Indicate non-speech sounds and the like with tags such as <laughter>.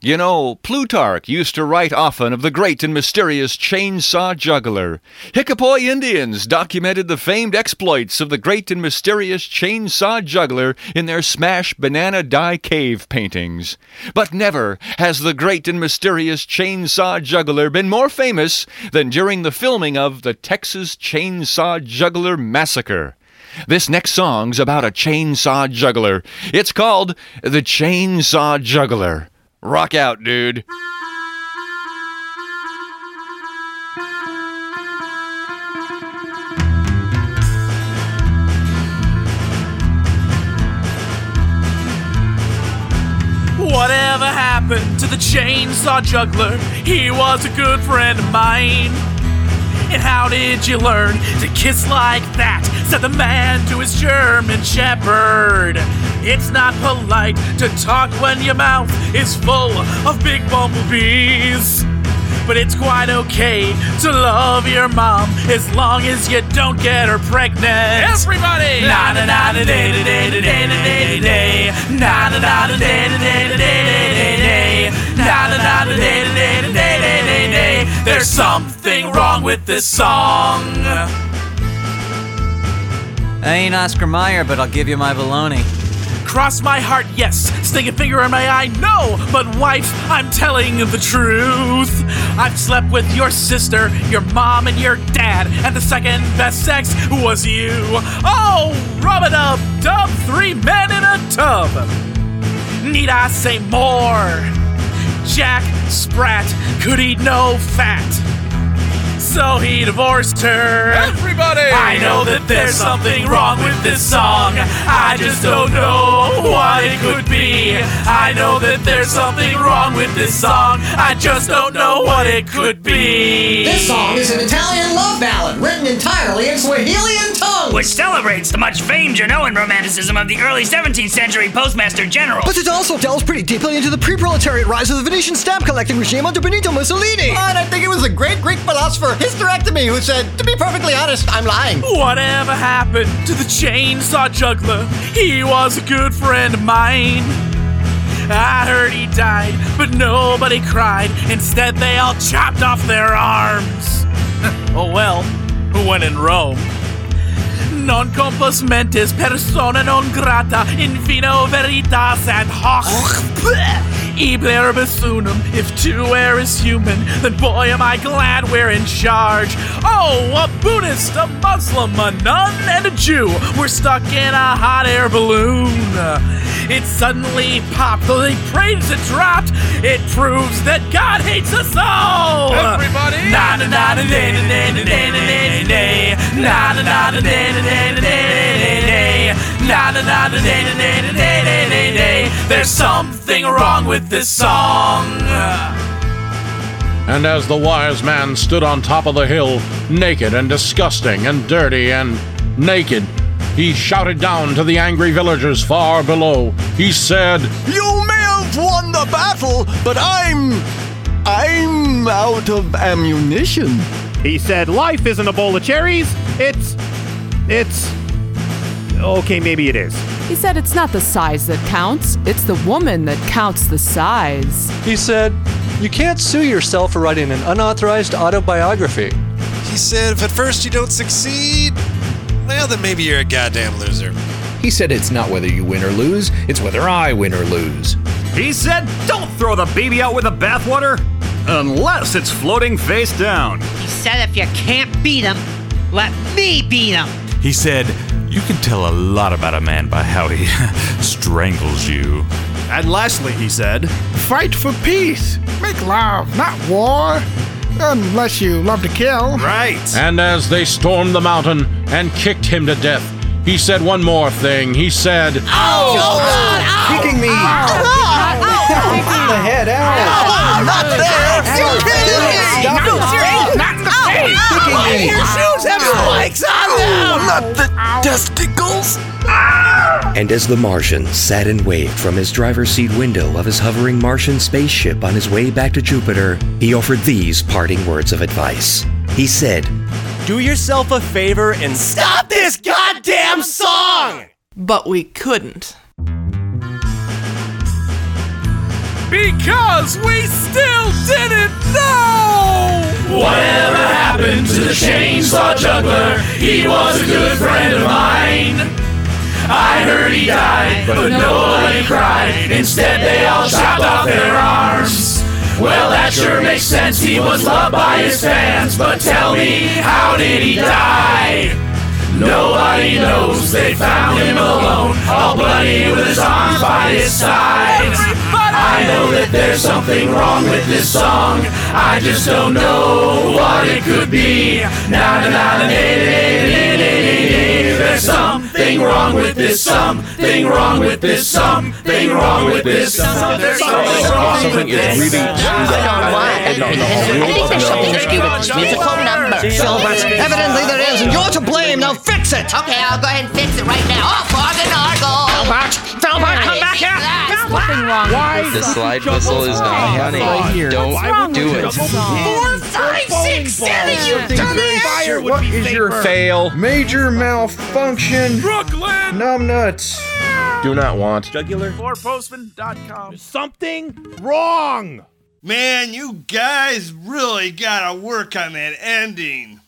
You know, Plutarch used to write often of the great and mysterious chainsaw juggler. Hickapoy Indians documented the famed exploits of the great and mysterious chainsaw juggler in their smash banana dye cave paintings. But never has the great and mysterious chainsaw juggler been more famous than during the filming of the Texas Chainsaw Juggler Massacre. This next song's about a chainsaw juggler. It's called The Chainsaw Juggler. Rock out, dude. Whatever happened to the chainsaw juggler? He was a good friend of mine. And how did you learn to kiss like that? Said the man to his German shepherd. It's not polite to talk when your mouth is full of big bumblebees. But it's quite okay to love your mom as long as you don't get her pregnant. Everybody! Na na na na day da day da day da day da day. Na na na na day da day da day da day. Na na na na day da day da day da day day. There's something with this song. I ain't Oscar Mayer, but I'll give you my baloney. Cross my heart, yes. Stick a finger in my eye, no. But wife, I'm telling the truth. I've slept with your sister, your mom, and your dad, and the second best sex was you. Oh, rub a dub, dub, three men in a tub. Need I say more? Jack Sprat could eat no fat. So he divorced her. Everybody! I know that there's something wrong with this song. I just don't know what it could be. I know that there's something wrong with this song. I just don't know what it could be. This song is an Italian love ballad written entirely in Swahilian tongues. which celebrates the much famed Genoan romanticism of the early 17th century Postmaster General. But it also delves pretty deeply into the pre-proletariat rise of the Venetian stamp collecting regime under Benito Mussolini. Oh, and I think it was a great Greek philosopher, hysterectomy, who said, to be perfectly honest, I'm lying. Whatever happened to the chainsaw juggler? He was a good friend of mine. I heard he died, but nobody cried. Instead, they all chopped off their arms. <laughs> oh well, when in Rome. Non compos mentis persona non grata in vino veritas ad hoc. Ibleribus unum, if two air is human, then boy am I glad we're in charge. Oh, a Buddhist, a Muslim, a nun, and a Jew were stuck in a hot air balloon. It suddenly popped, though they as it dropped. It proves that God hates us all. Everybody! Na na na na na na na na na na na na na na na na na na na day day day na na na na day na day na day day day day there's something wrong with this song and as the wise man stood on top of the hill, naked and disgusting and dirty and naked, he shouted down to the angry villagers far below. He said, You may have won the battle, but I'm. I'm out of ammunition. He said, Life isn't a bowl of cherries. It's. It's. Okay, maybe it is. He said it's not the size that counts, it's the woman that counts the size. He said, You can't sue yourself for writing an unauthorized autobiography. He said, if at first you don't succeed, well, then maybe you're a goddamn loser. He said it's not whether you win or lose, it's whether I win or lose. He said, don't throw the baby out with the bathwater unless it's floating face down. He said if you can't beat him, let me beat him. He said, You can tell a lot about a man by how he <laughs> strangles you. And lastly, he said, Fight for peace. Make love, not war. Unless you love to kill. Right. And as they stormed the mountain and kicked him to death, he said one more thing. He said, oh, oh, Ow! Kicking oh, me! the head out! Not there! Ow. Stop it. Not in the face! Kicking me! Your shoes have spikes on them! Not the testicles! And as the Martian sat and waved from his driver's seat window of his hovering Martian spaceship on his way back to Jupiter, he offered these parting words of advice. He said, Do yourself a favor and Stop this goddamn song! But we couldn't. Because we still didn't know! Whatever happened to the chainsaw juggler? He was a good friend of mine. I heard he died, but nobody cried. Instead, they all chopped off their arms. Well, that sure makes sense. He was loved by his fans. But tell me, how did he die? Nobody knows. They found him alone, all bloody with his arms by his side. I know that there's something wrong with this song. I just don't know what it could be. Na na na na na na na na There's something wrong with this. Something wrong with this. Something wrong with this. There's something wrong with this. I think there's something to do with this musical number. Silvers, evidently there is, and you're to blame. Now fix it. Okay, I'll go ahead and fix it right now. Oh, Fog and Argo! Philbert, Philbert, come back here. Nothing wrong. Why? The slide whistle is not honey. Don't do it. Four, five, six, seven, you dumbass! What is your Fail. major malfunction? Brooklyn! Numbnuts. Do not want. Jugular. Fourpostman.com. Something wrong. Man, you guys really gotta work on that ending.